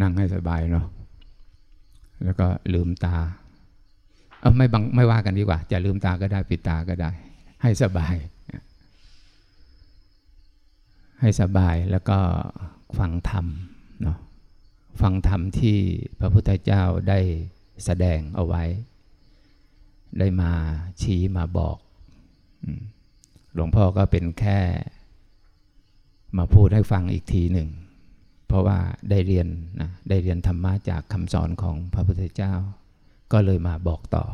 นั่งให้สบายเนาะแล้วก็ลืมตา เอาไม่บังไม่ว่ากันดีกว่า จะลืมตาก็ได้ปิดตาก็ได้ ให้สบาย ให้สบายแล้วก็ฟังธรรมเนาะฟังธรรมที่พระพุทธเจ้าได้แสดงเอาไว้ ได้มาชี้มาบอกหลวงพ่อก็เป็นแค่ มาพูดให้ฟังอีกทีหนึ่ง ราะว่าได้เรียนนะได้เรียนธรรมะจากคำสอนของพระพุทธเจ้า ก็เลยมาบอกต่อ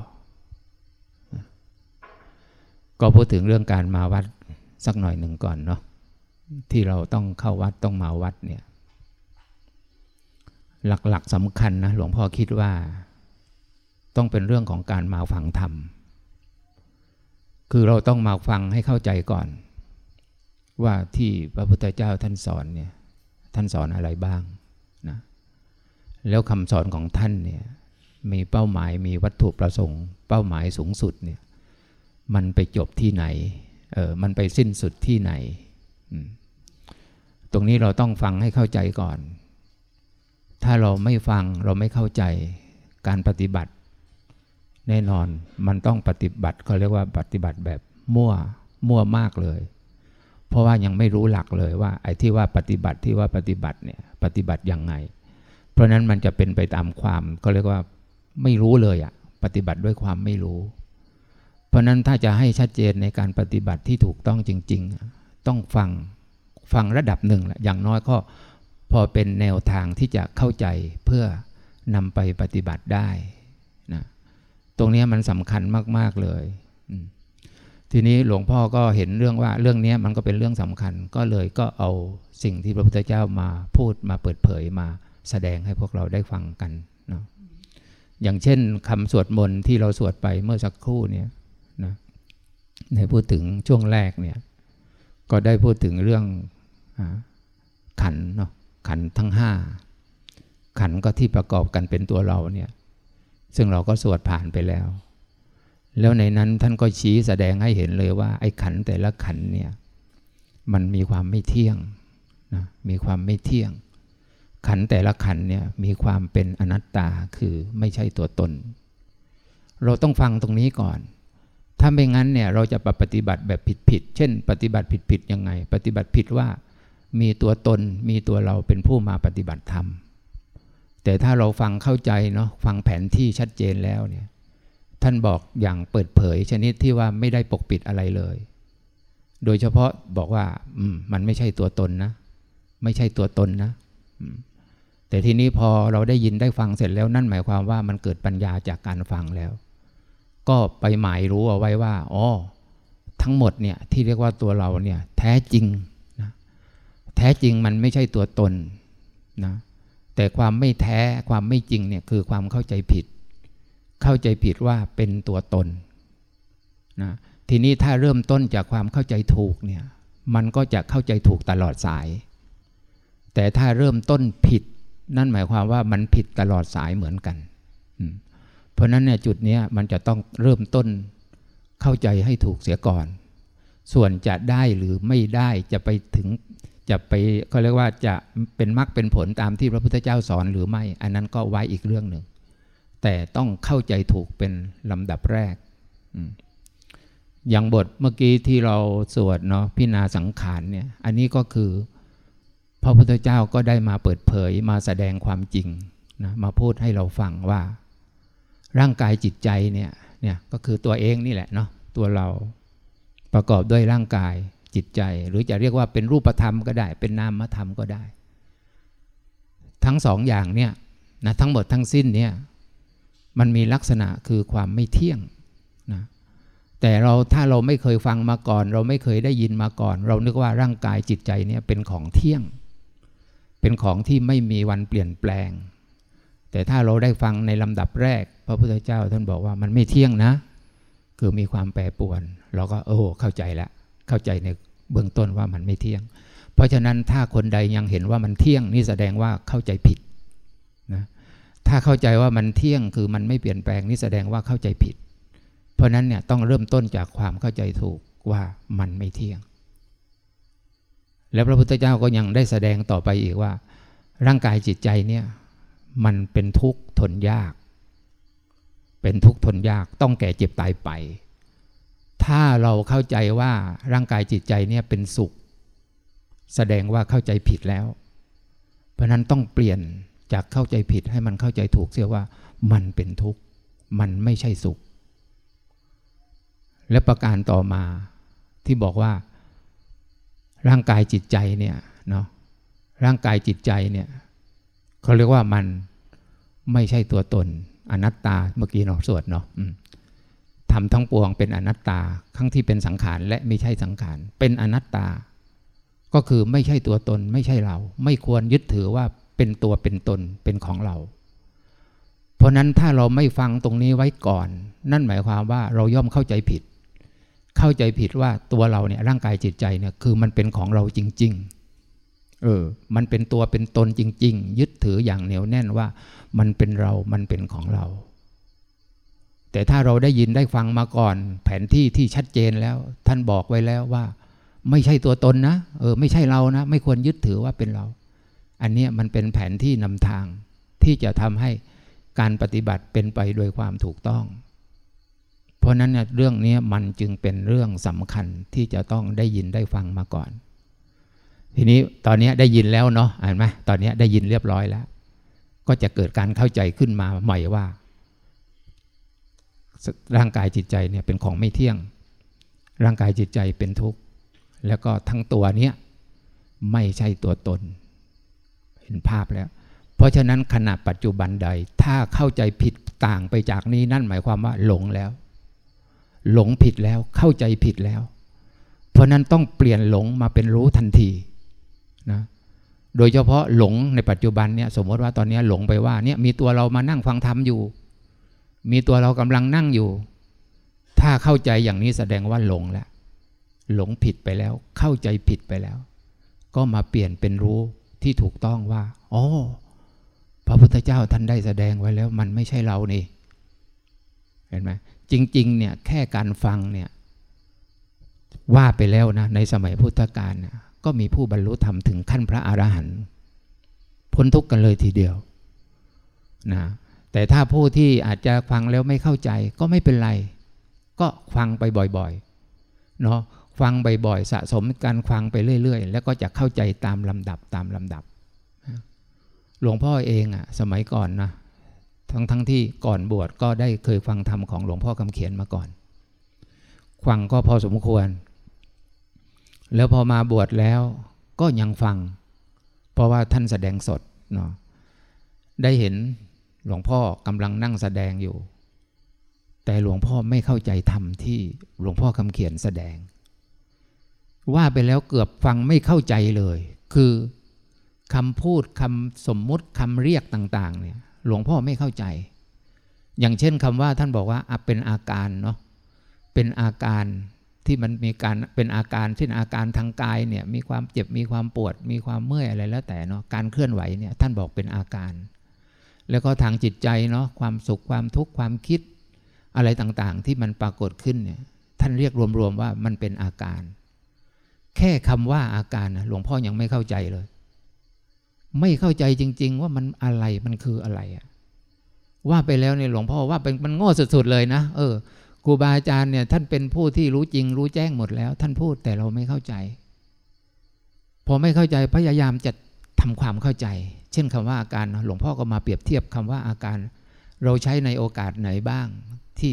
ก็พูดถึงเรื่องการมาวัดสักหน่อยหนึ่งก่อนเนาะที่เราต้องเข้าวัดต้องมาวัดเนี่ย หลักๆสำคัญนะหลวงพ่อคิดว่า ต้องเป็นเรื่องของการมาฟังธรรม คือเราต้องมาฟังให้เข้าใจก่อน ว่าที่พระพุทธเจ้าท่านสอนเนี่ย ท่านสอนอะไรบ้างนะแล้วคำสอนของท่านเนี่ยมีเป้าหมายมีวัตถุประสงค์ เป้าหมายสูงสุดเนี่ยมันไปจบที่ไหนเออมันไปสิ้นสุดที่ไหน ตรงนี้เราต้องฟังให้เข้าใจก่อน ถ้าเราไม่ฟังเราไม่เข้าใจการปฏิบัติ แน่นอนมันต้องปฏิบัติเขาเรียกว่าปฏิบัติแบบมั่วมั่วมากเลย เพราะว่ายังไม่รู้หลักเลยว่าไอ้ที่ว่าปฏิบัติที่ว่าปฏิบัติเนี่ยปฏิบัติยังไง เพราะนั้นมันจะเป็นไปตามความก็เรียกว่าไม่รู้เลยอะปฏิบัติด้วยความไม่รู้ เพราะนั้นถ้าจะให้ชัดเจนในการปฏิบัติที่ถูกต้องจริง ๆ ต้องฟังฟังระดับหนึ่งแหละอย่างน้อยก็พอเป็นแนวทางที่จะเข้าใจเพื่อนำไปปฏิบัติได้นะตรงนี้มันสำคัญมาก ๆ เลย ทีนี้หลวงพ่อก็เห็นเรื่องว่าเรื่องนี้มันก็เป็นเรื่องสำคัญ ก็เลยก็เอาสิ่งที่พระพุทธเจ้ามาพูดมาเปิดเผยมาแสดงให้พวกเราได้ฟังกันเนาะอย่างเช่นคำสวดมนต์ที่เราสวดไปเมื่อสักครู่เนี่ยนะในพูดถึงช่วงแรกเนี่ยก็ได้พูดถึงเรื่องขันเนาะขันทั้งห้าขันก็ที่ประกอบกันเป็นตัวเราเนี่ยซึ่งเราก็สวดผ่านไปแล้ว แล้วในนั้นท่านก็ชี้แสดงให้เห็นเลยว่า ไอ้ขันแต่ละขันเนี่ยมันมีความไม่เที่ยงนะมีความไม่เที่ยง ขันแต่ละขันเนี่ยมีความเป็นอนัตตาคือไม่ใช่ตัวตน เราต้องฟังตรงนี้ก่อน ถ้าไม่งั้นเนี่ยเราจะปฏิบัติแบบผิดๆเช่น ปฏิบัติผิดๆยังไง ปฏิบัติผิดว่ามีตัวตนมีตัวเราเป็นผู้มาปฏิบัติธรรม แต่ถ้าเราฟังเข้าใจเนาะฟังแผนที่ชัดเจนแล้วเนี่ย ท่านบอกอย่างเปิดเผย ชนิดที่ว่าไม่ได้ปกปิดอะไรเลย โดยเฉพาะบอกว่ามมันไม่ใช่ตัวตนนะ ไม่ใช่ตัวตนนะ แต่ทีนี้พอเราได้ยินได้ฟังเสร็จแล้วนั่นหมายความว่ามันเกิดปัญญาจากการฟังแล้ว ก็ไปหมายรู้เอาไว้ว่าอ๋อทั้งหมดเนี่ยที่เรียกว่าตัวเราเนี่ยแท้จริงนะแท้จริงมันไม่ใช่ตัวตนนะแต่ความไม่แท้ความไม่จริงเนี่ยคือความเข้าใจผิด เข้าใจผิดว่าเป็นตัวตนนะทีนี้ถ้าเริ่มต้นจากความเข้าใจถูกเนี่ยมันก็จะเข้าใจถูกตลอดสาย แต่ถ้าเริ่มต้นผิด นั่นหมายความว่ามันผิดตลอดสายเหมือนกัน เพราะนั้นเนี่ยจุดนี้มันจะต้องเริ่มต้นเข้าใจให้ถูกเสียก่อน ส่วนจะได้หรือไม่ได้จะไปถึงจะไปก็เรียกว่าจะเป็นมรรคเป็นผลตามที่พระพุทธเจ้าสอนหรือไม่ อันนั้นก็ไว้อีกเรื่องหนึ่ง แต่ต้องเข้าใจถูกเป็นลำดับแรก อย่างบทเมื่อกี้ที่เราสวดเนาะพินาสังขารเนี่ย อันนี้ก็คือ พระพุทธเจ้าก็ได้มาเปิดเผยมาแสดงความจริงนะมาพูดให้เราฟังว่า ร่างกายจิตใจเนี่ยเนี่ยก็คือตัวเองนี่แหละเนาะตัวเราประกอบด้วยร่างกายจิตใจ หรือจะเรียกว่าเป็นรูปธรรมก็ได้ เป็นนามธรรมก็ได้ ทั้งสองอย่างเนี่ยนะทั้งหมดทั้งสิ้นเนี่ย มันมีลักษณะคือความไม่เที่ยงนะแต่เราถ้าเราไม่เคยฟังมาก่อน เราไม่เคยได้ยินมาก่อน เรานึกว่าร่างกายจิตใจเนี่ยเป็นของเที่ยง เป็นของที่ไม่มีวันเปลี่ยนแปลง แต่ถ้าเราได้ฟังในลำดับแรก พระพุทธเจ้าท่านบอกว่ามันไม่เที่ยงนะ คือมีความแปรปรวน เราก็โอ้เข้าใจแล้วเข้าใจในเบื้องต้นว่ามันไม่เที่ยง เพราะฉะนั้นถ้าคนใดยังเห็นว่ามันเที่ยงนี่แสดงว่าเข้าใจผิดนะ ถ้าเข้าใจว่ามันเที่ยงคือมันไม่เปลี่ยนแปลงนี่แสดงว่าเข้าใจผิด เพราะนั้นเนี่ยต้องเริ่มต้นจากความเข้าใจถูกว่ามันไม่เที่ยง แล้วพระพุทธเจ้าก็ยังได้แสดงต่อไปอีกว่า ร่างกายจิตใจเนี่ยมันเป็นทุกข์ทนยาก เป็นทุกข์ทนยากต้องแก่เจ็บตายไป ถ้าเราเข้าใจว่าร่างกายจิตใจเนี่ยเป็นสุข แสดงว่าเข้าใจผิดแล้ว เพราะนั้นต้องเปลี่ยน จากเข้าใจผิดให้มันเข้าใจถูกเสียว่ามันเป็นทุกข์มันไม่ใช่สุข และประการต่อมาที่บอกว่า ร่างกายจิตใจเนี่ยเนาะร่างกายจิตใจเนี่ยเขาเรียกว่ามันไม่ใช่ตัวตน อนัตตาเมื่อกี้เราสวดเนาะทำทั้งปวงเป็นอนัตตาทั้งที่เป็นสังขารและไม่ใช่สังขารเป็นอนัตตา ก็คือไม่ใช่ตัวตนไม่ใช่เรา ไม่ควรยึดถือว่า เป็นตัวเป็นตนเป็นของเรา เพราะนั้นถ้าเราไม่ฟังตรงนี้ไว้ก่อน นั่นหมายความว่าเราย่อมเข้าใจผิด เข้าใจผิดว่าตัวเราเนี่ยร่างกายจิตใจเนี่ยคือมันเป็นของเราจริง ๆ เออ มันเป็นตัวเป็นตนจริง ๆ ยึดถืออย่างเหนียวแน่นว่า มันเป็นเรา มันเป็นของเรา แต่ถ้าเราได้ยินได้ฟังมาก่อน แผนที่ที่ชัดเจนแล้ว ท่านบอกไว้แล้วว่า ไม่ใช่ตัวตนนะ เออ ไม่ใช่เรานะ ไม่ควรยึดถือว่าเป็นเรา อันนี้มันเป็นแผนที่นำทางที่จะทำให้การปฏิบัติเป็นไปโดยความถูกต้อง เพราะนั้นเรื่องนี้มันจึงเป็นเรื่องสำคัญที่จะต้องได้ยินได้ฟังมาก่อน ทีนี้ตอนนี้ได้ยินแล้วเนาะเห็นไหมตอนนี้ได้ยินเรียบร้อยแล้ว ก็จะเกิดการเข้าใจขึ้นมาใหม่ว่า ร่างกายจิตใจเนี่ยเป็นของไม่เที่ยง ร่างกายจิตใจเป็นทุกข์แล้วก็ทั้งตัวเนี้ยไม่ใช่ตัวตน ห็นภาพแล้ว เพราะฉะนั้นขณะปัจจุบันใด ถ้าเข้าใจผิดต่างไปจากนี้นั่นหมายความว่าหลงแล้ว หลงผิดแล้วเข้าใจผิดแล้ว เพราะนั้นต้องเปลี่ยนหลงมาเป็นรู้ทันทีนะโดยเฉพาะหลงในปัจจุบันเนี่ยสมมติว่าตอนนี้หลงไปว่าเนี่ยมีตัวเรามานั่งฟังธรรมอยู่ มีตัวเรากำลังนั่งอยู่ ถ้าเข้าใจอย่างนี้แสดงว่าหลงแล้วหลงผิดไปแล้ว เข้าใจผิดไปแล้ว ก็มาเปลี่ยนเป็นรู้ ที่ถูกต้องว่าอ๋อพระพุทธเจ้าท่านได้แสดงไว้แล้ว มันไม่ใช่เรานี่ เห็นไหมจริง ๆ เนี่ยแค่การฟังเนี่ย ว่าไปแล้วนะ ในสมัยพุทธกาลนะก็มีผู้บรรลุธรรมถึงขั้นพระอรหันต์พ้นทุกข์กันเลยทีเดียวนะแต่ถ้าผู้ที่อาจจะฟังแล้วไม่เข้าใจก็ไม่เป็นไร ก็ฟังไปบ่อยๆเนาะ ฟังบ่อยๆ สะสมการฟังไปเรื่อย ๆ แล้วก็จะเข้าใจตามลำดับตามลำดับ หลวงพ่อเองอะสมัยก่อนนะทั้งทั้งที่ก่อนบวชก็ได้เคยฟังธรรมของหลวงพ่อคำเขียนมาก่อน ฟังก็พอสมควร แล้วพอมาบวชแล้วก็ยังฟัง เพราะว่าท่านแสดงสดเนาะได้เห็นหลวงพ่อกำลังนั่งแสดงอยู่ แต่หลวงพ่อไม่เข้าใจธรรมที่หลวงพ่อคำเขียนแสดง ว่าไปแล้วเกือบฟังไม่เข้าใจเลย คือคำพูดคำสมมุติคำเรียกต่างๆเนี่ยหลวงพ่อไม่เข้าใจ อย่างเช่นคำว่าท่านบอกว่าเป็นอาการเนาะเป็นอาการที่มันมีการเป็นอาการเช่นอาการทางกายเนี่ยมีความเจ็บมีความปวด มีความเมื่อยอะไรแล้วแต่เนาะการเคลื่อนไหวเนี่ยท่านบอกเป็นอาการ แล้วก็ทางจิตใจเนาะความสุขความทุกข์ความคิดอะไรต่างๆ ที่มันปรากฏขึ้นเนี่ยท่านเรียกรวมๆว่ามันเป็นอาการ แค่คำว่าอาการหลวงพ่อยังไม่เข้าใจเลย ไม่เข้าใจจริง ๆ ว่ามันอะไรมันคืออะไรอะว่าไปแล้วเนี่ยหลวงพ่อว่าเป็นมันโง่สุดๆเลยนะเออครูบาอาจารย์เนี่ยท่านเป็นผู้ที่รู้จริง รู้แจ้งหมดแล้ว ท่านพูดแต่เราไม่เข้าใจ พอไม่เข้าใจพยายามจะทำความเข้าใจ เช่นคำว่าอาการหลวงพ่อก็มาเปรียบเทียบคำว่าอาการ เราใช้ในโอกาสไหนบ้างที่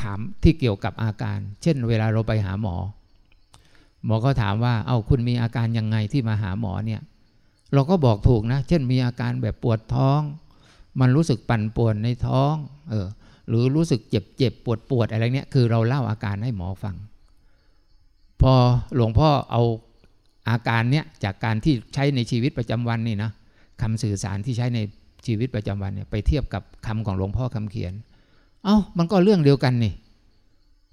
ถามที่เกี่ยวกับอาการ เช่น เวลาเราไปหาหมอ หมอก็ถามว่าเอา้าคุณมีอาการยังไงที่มาหาหมอเนี่ย เราก็บอกถูกนะ เช่นมีอาการแบบปวดท้อง มันรู้สึกปั่นป่วนในท้องเออหรือรู้สึกเจ็บเจ็บปวดปวดอะไรเนี้ยคือเราเล่าอาการให้หมอฟัง พอหลวงพ่อเอาอาการเนี้ยจากการที่ใช้ในชีวิตประจำวันนี่นะคำสื่อสารที่ใช้ในชีวิตประจำวันเนี่ยไปเทียบกับคำของหลวงพ่อคำเขียน เอา้ามันก็เรื่องเดียวกันนี่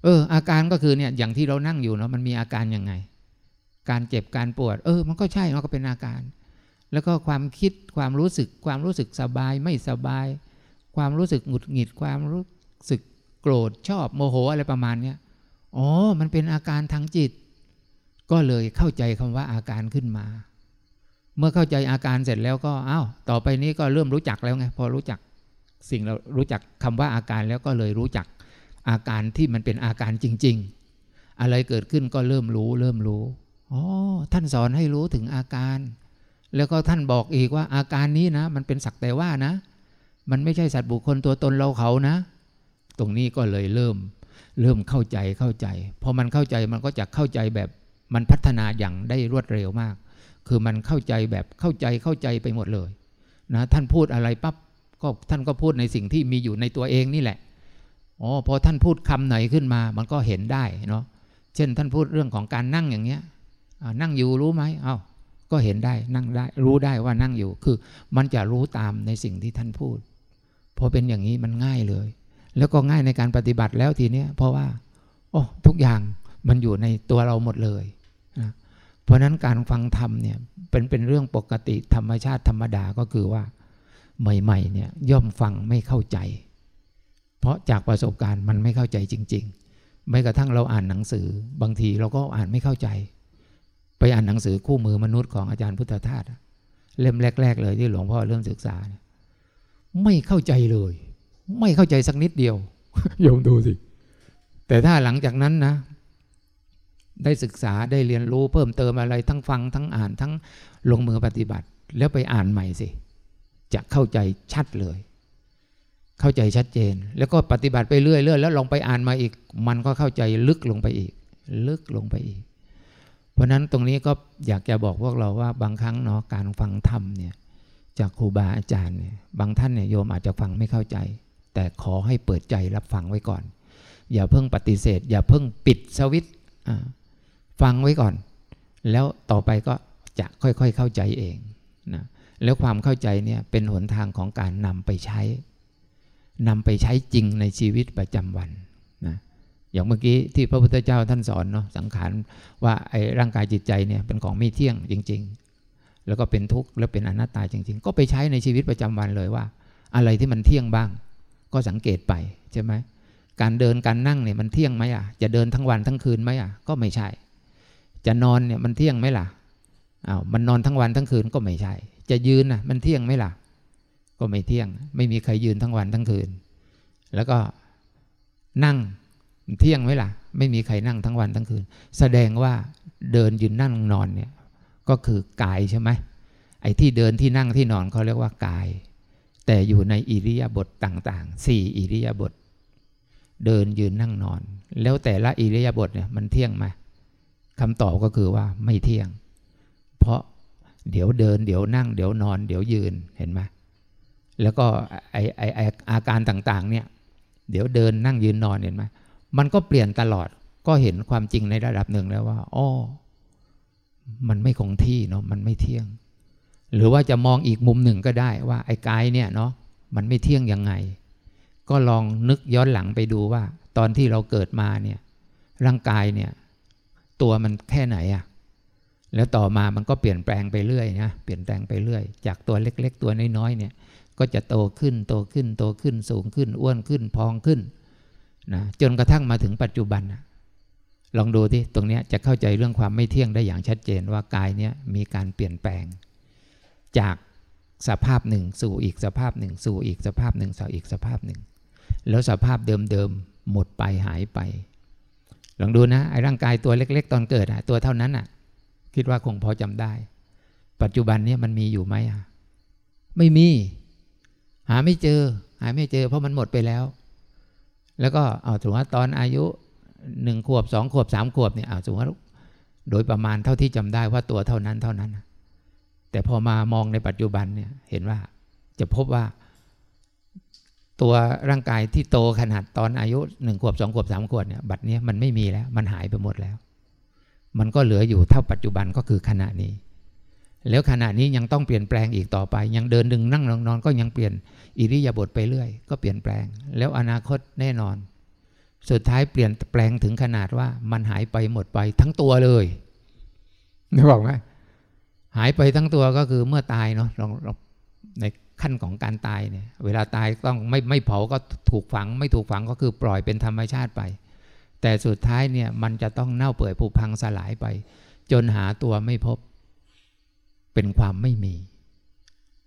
เออ อาการก็คือเนี่ยอย่างที่เรานั่งอยู่เนาะมันมีอาการยังไง การเจ็บการปวด เออ มันก็ใช่มันก็เป็นอาการ แล้วก็ความคิดความรู้สึกความรู้สึกสบายไม่สบาย ความรู้สึกหงุดหงิด ความรู้สึกโกรธชอบโมโหอะไรประมาณเนี้ยอ๋อ มันเป็นอาการทางจิต ก็เลยเข้าใจคำว่าอาการขึ้นมา เมื่อเข้าใจอาการเสร็จแล้วก็อ้าวต่อไปนี้ก็เริ่มรู้จักแล้วไงพอรู้จักสิ่งเรารู้จักคำว่าอาการแล้วก็เลยรู้จัก อาการที่มันเป็นอาการจริง ๆ อะไรเกิดขึ้นก็เริ่มรู้ เริ่มรู้อ๋อท่านสอนให้รู้ถึงอาการ แล้วก็ท่านบอกอีกว่าอาการนี้นะ มันเป็นสักแต่ว่านะ มันไม่ใช่สัตว์บุคคลตัวตนเราเขานะ ตรงนี้ก็เลยเริ่ม เริ่มเข้าใจเข้าใจพอมันเข้าใจมันก็จะเข้าใจแบบมันพัฒนาอย่างได้รวดเร็วมาก คือมันเข้าใจแบบเข้าใจเข้าใจไปหมดเลยนะท่านพูดอะไรปั๊บก็ท่านก็พูดในสิ่งที่มีอยู่ในตัวเองนี่แหละ อ๋อพอท่านพูดคำไหนขึ้นมา มันก็เห็นได้เนาะเช่นท่านพูดเรื่องของการนั่งอย่างเงี้ยนั่งอยู่รู้ไหมเอา้าก็เห็นได้นั่งได้ รู้ได้ว่านั่งอยู่คือ มันจะรู้ตามในสิ่งที่ท่านพูดพอเป็นอย่างนี้มันง่ายเลย แล้วก็ง่ายในการปฏิบัติแล้วทีเนี้ยเพราะว่าโอ้ทุกอย่างมันอยู่ในตัวเราหมดเลยนะเพราะนั้นการฟังธรรมเนี่ยเป็นเป็นเรื่องปกติธรรมชาติธรรมดาก็คือว่า ใหม่ๆเนี่ยย่อมฟังไม่เข้าใจ เพราะจากประสบการณ์มันไม่เข้าใจจริง ๆ ไม่กระทั่งเราอ่านหนังสือ บางทีเราก็อ่านไม่เข้าใจ ไปอ่านหนังสือคู่มือมนุษย์ของอาจารย์พุทธทาสเล่มแรก ๆ เลยที่หลวงพ่อเริ่มศึกษา ไม่เข้าใจเลย ไม่เข้าใจสักนิดเดียวโยมดูสิแต่ถ้าหลังจากนั้นนะ ได้ศึกษาได้เรียนรู้เพิ่มเติมอะไรทั้งฟังทั้งอ่านทั้งลงมือปฏิบัติ แล้วไปอ่านใหม่สิ จะเข้าใจชัดเลย เข้าใจชัดเจน แล้วก็ปฏิบัติไปเรื่อยๆแล้วลองไปอ่านมาอีก มันก็เข้าใจลึกลงไปอีก ลึกลงไปอีก เพราะนั้นตรงนี้ก็อยากจะบอกพวกเราว่าบางครั้งเนาะการฟังธรรมเนี่ยจากครูบาอาจารย์เนี่ยบางท่านเนี่ยโยมอาจจะฟังไม่เข้าใจ แต่ขอให้เปิดใจรับฟังไว้ก่อน อย่าเพิ่งปฏิเสธ อย่าเพิ่งปิดสวิตฟังไว้ก่อน แล้วต่อไปก็จะค่อยๆเข้าใจเองนะแล้วความเข้าใจเนี่ยเป็นหนทางของการนำไปใช้ นำไปใช้จริงในชีวิตประจำวันนะอย่างเมื่อกี้ที่พระพุทธเจ้าท่านสอนเนาะสังขารว่าไอ้ร่างกายจิตใจเนี่ยเป็นของไม่เที่ยงจริง ๆ แล้วก็เป็นทุกข์แล้วเป็นอนัตตาจริง ๆ ก็ไปใช้ในชีวิตประจำวันเลยว่า อะไรที่มันเที่ยงบ้าง ก็สังเกตไปใช่ไหมการเดินการนั่งเนี่ยมันเที่ยงไหมอะจะเดินทั้งวันทั้งคืนไหมอะก็ไม่ใช่ จะนอนเนี่ยมันเที่ยงไหมล่ะอ้าวมันนอนทั้งวันทั้งคืนก็ไม่ใช่ จะยืนนะมันเที่ยงไหมล่ะ ก็ไม่เที่ยง ไม่มีใครยืนทั้งวันทั้งคืน แล้วก็นั่งเที่ยงไหมล่ะ ไม่มีใครนั่งทั้งวันทั้งคืน แสดงว่าเดินยืนนั่งนอนเนี่ยก็คือกายใช่ไหมไอ้ที่เดินที่นั่งที่นอนเขาเรียกว่ากาย แต่อยู่ในอิริยาบถต่างๆสี่อิริยาบถเดินยืนนั่งนอน แล้วแต่ละอิริยาบถเนี่ยมันเที่ยงไหมคำตอบก็คือว่าไม่เที่ยง เพราะเดี๋ยวเดิน เดี๋ยวนั่ง เดี๋ยวนอน เดี๋ยวยืนเห็นไหม แล้วก็ไอไอไออาการต่างๆ เนี่ย เดี๋ยวเดินนั่งยืนนอนเห็นไหมมันก็เปลี่ยนตลอดก็เห็นความจริงในระดับหนึ่งแล้วว่าอ๋อมันไม่คงที่เนาะมันไม่เที่ยง หรือว่าจะมองอีกมุมหนึ่งก็ได้ว่าไอ้กายเนี่ยเนาะมันไม่เที่ยงยังไง ก็ลองนึกย้อนหลังไปดูว่า ตอนที่เราเกิดมาเนี่ย ร่างกายเนี่ย ตัวมันแค่ไหนอะแล้วต่อมามันก็เปลี่ยนแปลงไปเรื่อยนะเปลี่ยนแปลงไปเรื่อย จากตัวเล็ก ๆ ตัวน้อยๆเนี่ย ก็จะโตขึ้นโตขึ้นโตขึ้นสูงขึ้น อ้วนขึ้นพองขึ้นนะจนกระทั่งมาถึงปัจจุบันนะลองดูที่ตรงนี้จะเข้าใจเรื่องความไม่เที่ยงได้อย่างชัดเจนว่ากายเนี้ยมีการเปลี่ยนแปลง จากสภาพหนึ่ง สู่อีกสภาพหนึ่ง สู่อีกสภาพหนึ่งสู่อีกสภาพหนึ่ง แล้วสภาพเดิมๆหมดไปหายไป ลองดูนะไอ้ร่างกายตัวเล็ก ๆ ตอนเกิดอะตัวเท่านั้นอะคิดว่าคงพอจำได้ ปัจจุบันเนี้ยมันมีอยู่ไหมอะไม่มี หาไม่เจอ หาไม่เจอ เพราะมันหมดไปแล้ว แล้วก็เอาถือว่าตอนอายุหนึ่งขวบสองขวบสามขวบเนี่ยเอาถือว่าโดยประมาณเท่าที่จำได้ว่าตัวเท่านั้นเท่านั้น แต่พอมามองในปัจจุบันเนี่ยเห็นว่าจะพบว่า ตัวร่างกายที่โตขนาดตอนอายุหนึ่งขวบสองขวบสามขวบเนี่ยบัดนี้มันไม่มีแล้ว มันหายไปหมดแล้ว มันก็เหลืออยู่เท่าปัจจุบันก็คือขณะนี้ แล้วขณะนี้ยังต้องเปลี่ยนแปลงอีกต่อไป ยังเดินดึงนั่งนอนก็ยังเปลี่ยนอิริยาบถไปเรื่อย ก็เปลี่ยนแปลง แล้วอนาคตแน่นอน สุดท้ายเปลี่ยนแปลงถึงขนาดว่ามันหายไปหมดไปทั้งตัวเลยนึกบอกไหมหายไปทั้งตัวก็คือเมื่อตายเนาะลองในขั้นของการตายเนี่ย เวลาตายต้องไม่ไม่เผาก็ถูกฝัง ไม่ถูกฝังก็คือปล่อยเป็นธรรมชาติไป แต่สุดท้ายเนี่ยมันจะต้องเน่าเปื่อยผุพังสลายไป จนหาตัวไม่พบ เป็นความไม่มี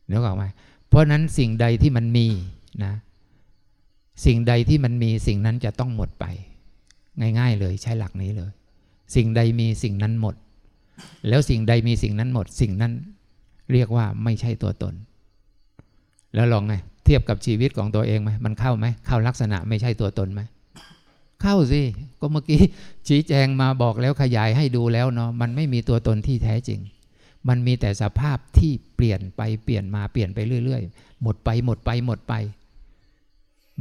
นึกออกไหมเพราะนั้นสิ่งใดที่มันมีนะ สิ่งใดที่มันมีสิ่งนั้นจะต้องหมดไป ง่าย ๆ เลยใช้หลักนี้เลย สิ่งใดมีสิ่งนั้นหมด แล้วสิ่งใดมีสิ่งนั้นหมด สิ่งนั้นเรียกว่าไม่ใช่ตัวตน แล้วลองไงเทียบกับชีวิตของตัวเองไหมมันเข้าไหมเข้าลักษณะไม่ใช่ตัวตนไหมเข้าสิก็เมื่อกี้ชี้แจงมาบอกแล้วขยายให้ดูแล้วเนาะมันไม่มีตัวตนที่แท้จริง มันมีแต่สภาพที่เปลี่ยนไปเปลี่ยนมาเปลี่ยนไปเรื่อยๆ หมดไปหมดไปหมดไป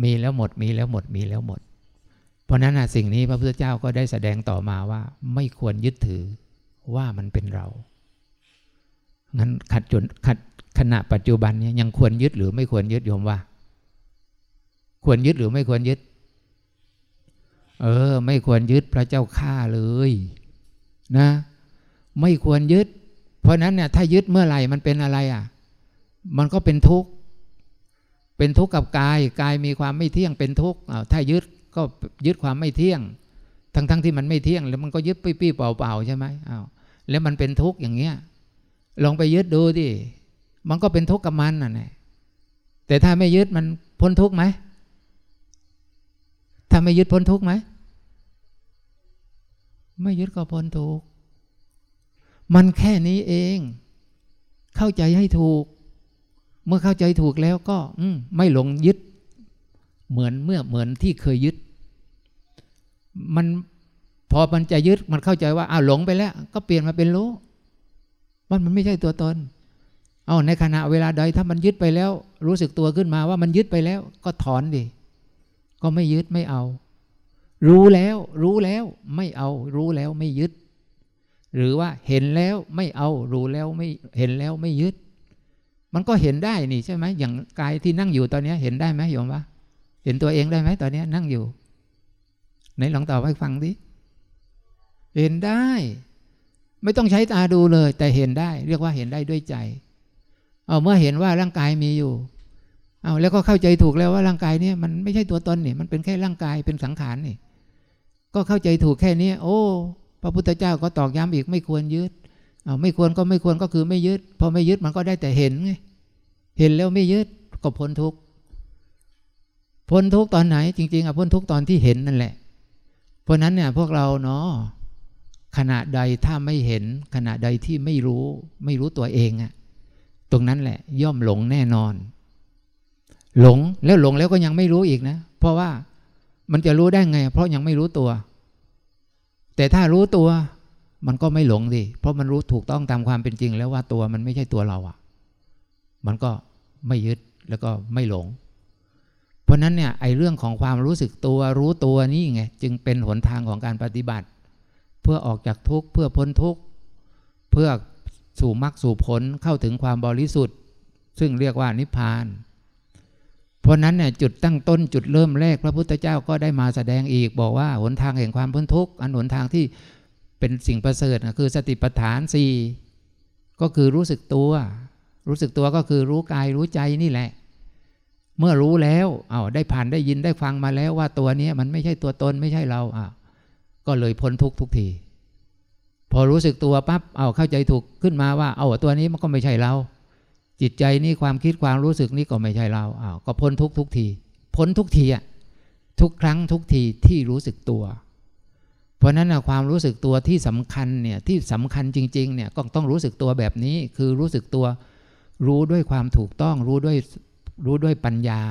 มีแล้วหมดมีแล้วหมดมีแล้วหมด เพราะนั้นนะสิ่งนี้พระพุทธเจ้าก็ได้แสดงต่อมาว่า ไม่ควรยึดถือว่ามันเป็นเรา งั้นขัดจนขัดขณะปัจจุบันนี้ยังควรยึดหรือไม่ควรยึดโยมว่า ควรยึดหรือไม่ควรยึด เออ ไม่ควรยึดพระเจ้าข้าเลย นะ ไม่ควรยึด เพราะนั้นเนี่ยถ้ายึดเมื่อไหร่มันเป็นอะไรอะ มันก็เป็นทุกข์ เป็นทุกข์กับกาย กายมีความไม่เที่ยงเป็นทุกข์ถ้ายึดก็ยึดความไม่เที่ยง ทั้งๆทที่มันไม่เที่ยง แล้วมันก็ยึดปี้ๆเปล่าๆใช่ไหมอ้าวแล้วมันเป็นทุกข์อย่างเงี้ยลองไปยึดดูดิมันก็เป็นทุกข์กับมันน่ะแน่แต่ถ้าไม่ยึดมันพ้นทุกข์ไหมถ้าไม่ยึดพ้นทุกข์ไหมไม่ยึดก็พ้นทุกข์ มันแค่นี้เอง เข้าใจให้ถูก เมื่อเข้าใจถูกแล้วก็ไม่หลงยึด เหมือนเมื่อเหมือนที่เคยยึด มันพอมันจะยึดมันเข้าใจว่าอ้าวหลงไปแล้ว ก็เปลี่ยนมาเป็นรู้ว่ามันไม่ใช่ตัวตน เอาในขณะเวลาใดถ้ามันยึดไปแล้ว รู้สึกตัวขึ้นมาว่ามันยึดไปแล้ว ก็ถอนดิก็ไม่ยึดไม่เอา รู้แล้ว รู้แล้ว ไม่เอา รู้แล้วไม่ยึด หรือว่าเห็นแล้วไม่เอารู้แล้วไม่เห็นแล้วไม่ยึด มันก็เห็นได้นี่ใช่ไหมอย่างกายที่นั่งอยู่ตอนนี้เห็นได้ไหมโยมวะเห็นตัวเองได้ไหมตอนนี้นั่งอยู่ไหนลองตอบให้ฟังดิเห็นได้ ไม่ต้องใช้ตาดูเลย แต่เห็นได้ เรียกว่าเห็นได้ด้วยใจ เอาเมื่อเห็นว่าร่างกายมีอยู่เอาแล้วก็เข้าใจถูกแล้วว่าร่างกายเนี่ยมันไม่ใช่ตัวตนนี่มันเป็นแค่ร่างกายเป็นสังขารนี่ ก็เข้าใจถูกแค่นี้โอ้ พระพุทธเจ้าก็ตอกย้ำอีกไม่ควรยึดเอาไม่ควรก็ไม่ควรก็คือไม่ยึดพอไม่ยึดมันก็ได้แต่เห็นไงเห็นแล้วไม่ยึดก็พ้นทุกข์พ้นทุกข์ตอนไหน จริงๆอะพ้นทุกข์ตอนที่เห็นนั่นแหละ เพราะนั้นเนี่ยพวกเราเนาะขณะใดถ้าไม่เห็น ขณะใดที่ไม่รู้ ไม่รู้ตัวเองอะตรงนั้นแหละ ย่อมหลงแน่นอน หลงแล้วหลงแล้วก็ยังไม่รู้อีกนะ เพราะว่ามันจะรู้ได้ไง เพราะยังไม่รู้ตัว แต่ถ้ารู้ตัวมันก็ไม่หลงดิเพราะมันรู้ถูกต้องตามความเป็นจริง แล้วว่าตัวมันไม่ใช่ตัวเราอะ่ะ มันก็ไม่ยึดแล้วก็ไม่หลง เพราะนั้นเนี่ยไอ้เรื่องของความรู้สึกตัวรู้ตัวนี่ไงจึงเป็นหนทางของการปฏิบัติ เพื่อออกจากทุกข์เพื่อพ้นทุกข์เพื่อสู่มรรคสู่ผลเข้าถึงความบริสุทธิ์ ซึ่งเรียกว่านิพพาน เพราะนั้นเนี่ยจุดตั้งต้นจุดเริ่มแรกพระพุทธเจ้าก็ได้มาแสดงอีก บอกว่าหนทางแห่งความพ้นทุกข์อันหนทางที่เป็นสิ่งประเสริฐคือสติปัฏฐานสี่ก็คือรู้สึกตัว รู้สึกตัวก็คือรู้กายรู้ใจนี่แหละ เมื่อรู้แล้วเอาได้ผ่านได้ยินได้ฟังมาแล้วว่าตัวนี้มันไม่ใช่ตัวตนไม่ใช่เราอะก็เลยพ้นทุกทุกที พอรู้สึกตัวปั๊บเอาเข้าใจถูกขึ้นมาว่า เอาตัวนี้มันก็ไม่ใช่เรา จิตใจนี่ความคิดความรู้สึกนี่ก็ไม่ใช่เราอ้าวก็พ้นทุกทุกที พ้นทุกทีอะทุกครั้งทุกทีที่รู้สึกตัว เพราะนั้นนะความรู้สึกตัวที่สำคัญเนี่ยที่สำคัญจริงๆเนี่ยก็ต้องรู้สึกตัวแบบนี้คือรู้สึกตัว รู้ด้วยความถูกต้องรู้ด้วยรู้ด้วยปัญญา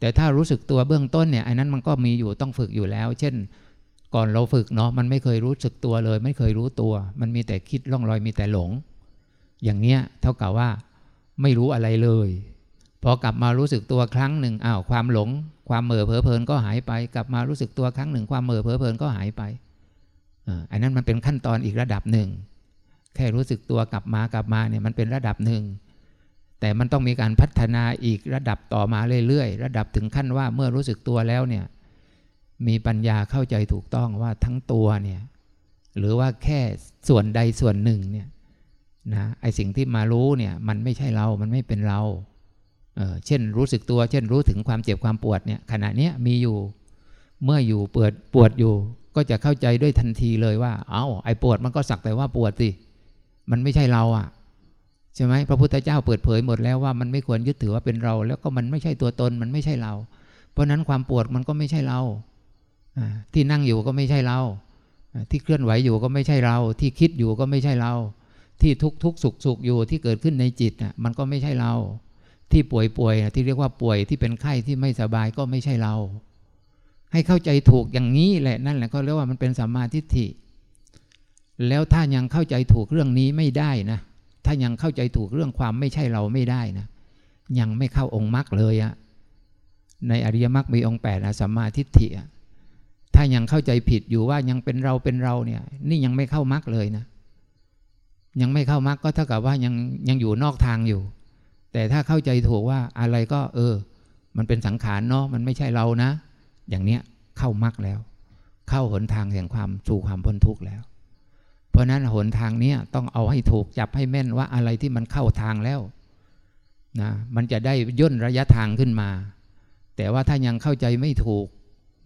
แต่ถ้ารู้สึกตัวเบื้องต้นเนี่ยไอ้นั้นมันก็มีอยู่ต้องฝึกอยู่แล้ว เช่น ก่อนเราฝึกเนาะมันไม่เคยรู้สึกตัวเลย ไม่เคยรู้ตัว มันมีแต่คิดล่องลอยมีแต่หลง อย่างเนี้ยเท่ากับว่า ไม่รู้อะไรเลย พอกลับมารู้สึกตัวครั้งหนึ่งอ้าวความหลง ความเหม่อเผลอเพลินก็หายไป กลับมารู้สึกตัวครั้งหนึ่ง ความเหม่อเผลอเพลินก็หายไปอันนั้นมันเป็นขั้นตอนอีกระดับหนึ่ง แค่รู้สึกตัวกลับมากลับมาเนี่ยมันเป็นระดับหนึ่ง แต่มันต้องมีการพัฒนาอีกระดับต่อมาเรื่อยๆ ระดับถึงขั้นว่าเมื่อรู้สึกตัวแล้วเนี่ยมีปัญญาเข้าใจถูกต้องว่าทั้งตัวเนี่ยหรือว่าแค่ส่วนใดส่วนหนึ่งเนี่ย นะไอสิ่งที่มารู้เนี่ยมันไม่ใช่เรา มันไม่เป็นเราเเช่นรู้สึกตัว เช่นรู้ถึงความเจ็บความปวดเนี่ยขณะเนี้ยมีอยู่ เมื่ออยู่เปวดปวดอยู่ ก็จะเข้าใจด้วยทันทีเลยว่า เอา้าไอปวดมันก็สักแต่ว่าปวดสิ มันไม่ใช่เราอะ่ะใช่ไหมพระพุทธเจ้าเปิดเผยหมดแล้วว่ามันไม่ควรยึดถือว่าเป็นเรา แล้วก็มันไม่ใช่ตัวตนมันไม่ใช่เรา เพราะนั้นความปวดมันก็ไม่ใช่เราที่นั่งอยู่ก็ไม่ใช่เรา ที่เคลื่อนไหวอยู่ก็ไม่ใช่เรา ที่คิดอยู่ก็ไม่ใช่เรา ที่ทุกทุกสุขสุขอยู่ที่เกิดขึ้นในจิตอะมันก็ไม่ใช่เรา ที่ป่วยป่วยที่เรียกว่าป่วยที่เป็นไข้ที่ไม่สบายก็ไม่ใช่เรา ให้เข้าใจถูกอย่างนี้แหละนั่นแหละก็เรียกว่ามันเป็นสัมมาทิฏฐิ แล้วถ้ายังเข้าใจถูกเรื่องนี้ไม่ได้นะ ถ้ายังเข้าใจถูกเรื่องความไม่ใช่เราไม่ได้นะ ยังไม่เข้าองค์มรรคเลยอะในอริยมรรคมีองค์แปดสัมมาทิฏฐิอะถ้ายังเข้าใจผิดอยู่ว่ายังเป็นเราเป็นเราเนี่ย นี่ยังไม่เข้ามรรคเลยนะ ยังไม่เข้ามรรคก็เท่ากับว่ายังยังอยู่นอกทางอยู่ แต่ถ้าเข้าใจถูกว่าอะไรก็เออ มันเป็นสังขารเนาะมันไม่ใช่เรานะ อย่างเนี้ยเข้ามรรคแล้ว เข้าหนทางแห่งความสู่ความพ้นทุกข์แล้ว เพราะนั้นหนทางเนี้ยต้องเอาให้ถูกจับให้แม่นว่าอะไรที่มันเข้าทางแล้วนะมันจะได้ย่นระยะทางขึ้นมา แต่ว่าถ้ายังเข้าใจไม่ถูก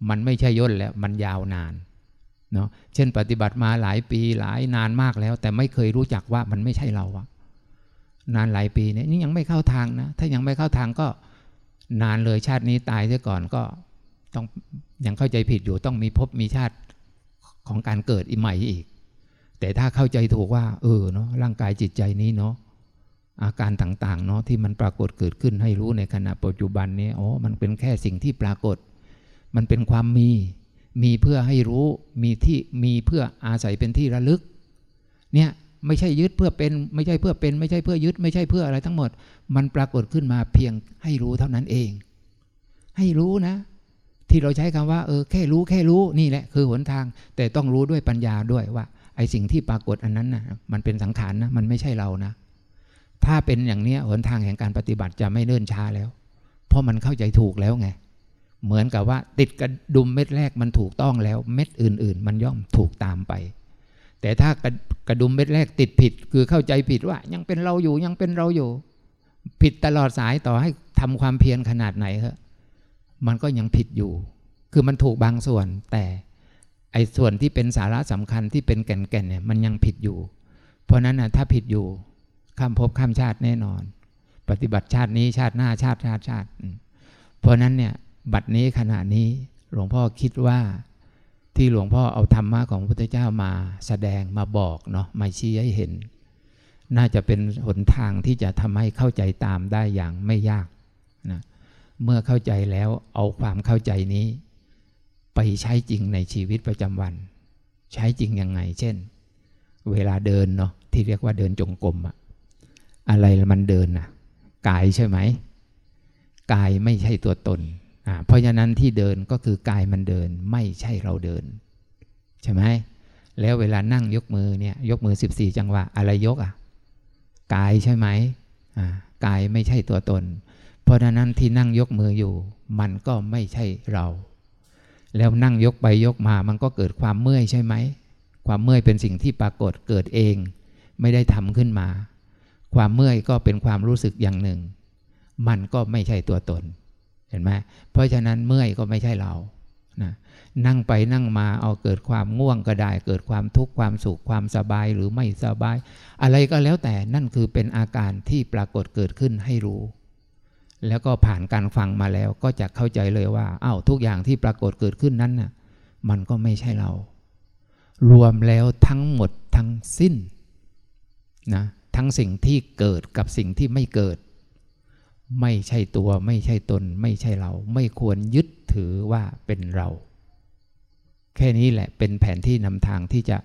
มันไม่ใช่ย่นแล้ว มันยาวนาน เนาะเช่นปฏิบัติมาหลายปีหลายนานมากแล้ว แต่ไม่เคยรู้จักว่ามันไม่ใช่เราอะนานหลายปีเนี่ยนี่ยังไม่เข้าทางนะ ถ้ายังไม่เข้าทางก็นานเลยชาตินี้ตายเสียก่อนก็ต้องยังเข้าใจผิดอยู่ต้องมีภพมีชาติของการเกิดอีใหม่อีก แต่ถ้าเข้าใจถูกว่า เออเนาะร่างกายจิตใจนี้เนาะอาการต่างๆเนาะที่มันปรากฏเกิดขึ้นให้รู้ในขณะปัจจุบันนี้อ๋อมันเป็นแค่สิ่งที่ปรากฏ มันเป็นความมี มีเพื่อให้รู้มีที่มีเพื่ออาศัยเป็นที่ระลึก เนี่ยไม่ใช่ยึดเพื่อเป็น ไม่ใช่เพื่อเป็น ไม่ใช่เพื่อยึด ไม่ใช่เพื่ออะไรทั้งหมด มันปรากฏขึ้นมาเพียงให้รู้เท่านั้นเอง ให้รู้นะ ที่เราใช้คำว่าเออแค่รู้แค่รู้นี่แหละคือหนทาง แต่ต้องรู้ด้วยปัญญาด้วยว่า ไอสิ่งที่ปรากฏอันนั้นนะมันเป็นสังขารนะมันไม่ใช่เรานะ ถ้าเป็นอย่างนี้หนทางแห่งการปฏิบัติจะไม่เนิ่นช้าแล้ว เพราะมันเข้าใจถูกแล้วไง เหมือนกับว่า ติดกระดุมเม็ดแรกมันถูกต้องแล้ว เม็ดอื่น ๆ มันย่อมถูกตามไป แต่ถ้ากระกระดุมเม็ดแรกติดผิด คือเข้าใจผิดว่า ยังเป็นเราอยู่ยังเป็นเราอยู่ ผิดตลอดสายต่อให้ทำความเพียรขนาดไหนเหอะมันก็ยังผิดอยู่ คือมันถูกบางส่วน แต่ไอ้ส่วนที่เป็นสาระสำคัญที่เป็นแก่นๆเนี่ยมันยังผิดอยู่ เพราะนั้นนะถ้าผิดอยู่ข้ามภพข้ามชาติแน่นอน ปฏิบัติชาตินี้ชาติหน้าชาติชาติชาติ เพราะนั้นเนี่ย บัดนี้ขณะนี้หลวงพ่อคิดว่าที่หลวงพ่อเอาธรรมะของพระพุทธเจ้ามาแสดงมาบอกเนาะมาชี้ให้เห็น น่าจะเป็นหนทางที่จะทำให้เข้าใจตามได้อย่างไม่ยากนะเมื่อเข้าใจแล้วเอาความเข้าใจนี้ ไปใช้จริงในชีวิตประจำวัน ใช้จริงยังไง เช่น เวลาเดินเนาะที่เรียกว่าเดินจงกรมอะอะไรมันเดินนะกายใช่ไหมกายไม่ใช่ตัวตน เพราะฉะนั้นที่เดินก็คือกายมันเดินไม่ใช่เราเดิน ใช่ไหมแล้วเวลานั่งยกมือเนี่ยยกมือ 14 จังหวะอะไรยกอะกายใช่ไหมกายไม่ใช่ตัวตน เพราะฉะนั้นที่นั่งยกมืออยู่ มันก็ไม่ใช่เรา แล้วนั่งยกไปยกมามันก็เกิดความเมื่อยใช่ไหมความเมื่อยเป็นสิ่งที่ปรากฏเกิดเอง ไม่ได้ทำขึ้นมา ความเมื่อยก็เป็นความรู้สึกอย่างหนึ่ง มันก็ไม่ใช่ตัวตน ห็นไหมเพราะฉะนั้นเมื่อยก็ไม่ใช่เรานะนั่งไปนั่งมาเอาเกิดความง่วงก็ได้ เกิดความทุกข์ความสุขความสบายหรือไม่สบาย อะไรก็แล้วแต่นั่นคือเป็นอาการที่ปรากฏเกิดขึ้นให้รู้ แล้วก็ผ่านการฟังมาแล้วก็จะเข้าใจเลยว่าอา้าวทุกอย่างที่ปรากฏเกิดขึ้นนั้นน่ะมันก็ไม่ใช่เรา รวมแล้วทั้งหมดทั้งสิ้นนะทั้งสิ่งที่เกิดกับสิ่งที่ไม่เกิด ไม่ใช่ตัว ไม่ใช่ตน ไม่ใช่เรา ไม่ควรยึดถือว่าเป็นเรา แค่นี้แหละเป็นแผนที่นำทางที่จะ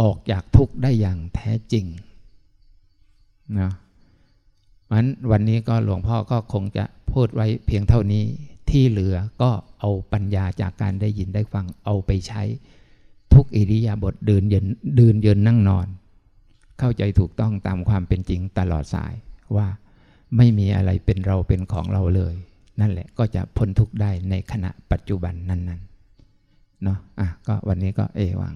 ออกจากทุกข์ได้อย่างแท้จริงนะมันวันนี้ก็หลวงพ่อก็คงจะพูดไว้เพียงเท่านี้ที่เหลือก็เอาปัญญาจากการได้ยินได้ฟังเอาไปใช้ ทุกอิริยาบถเดินเยินเดินเยินนั่งนอน เข้าใจถูกต้องตามความเป็นจริงตลอดสายว่า ไม่มีอะไรเป็นเราเป็นของเราเลย นั่นแหละก็จะพ้นทุกข์ได้ในขณะปัจจุบันนั้นๆเนาะอะก็วันนี้ก็เอวัง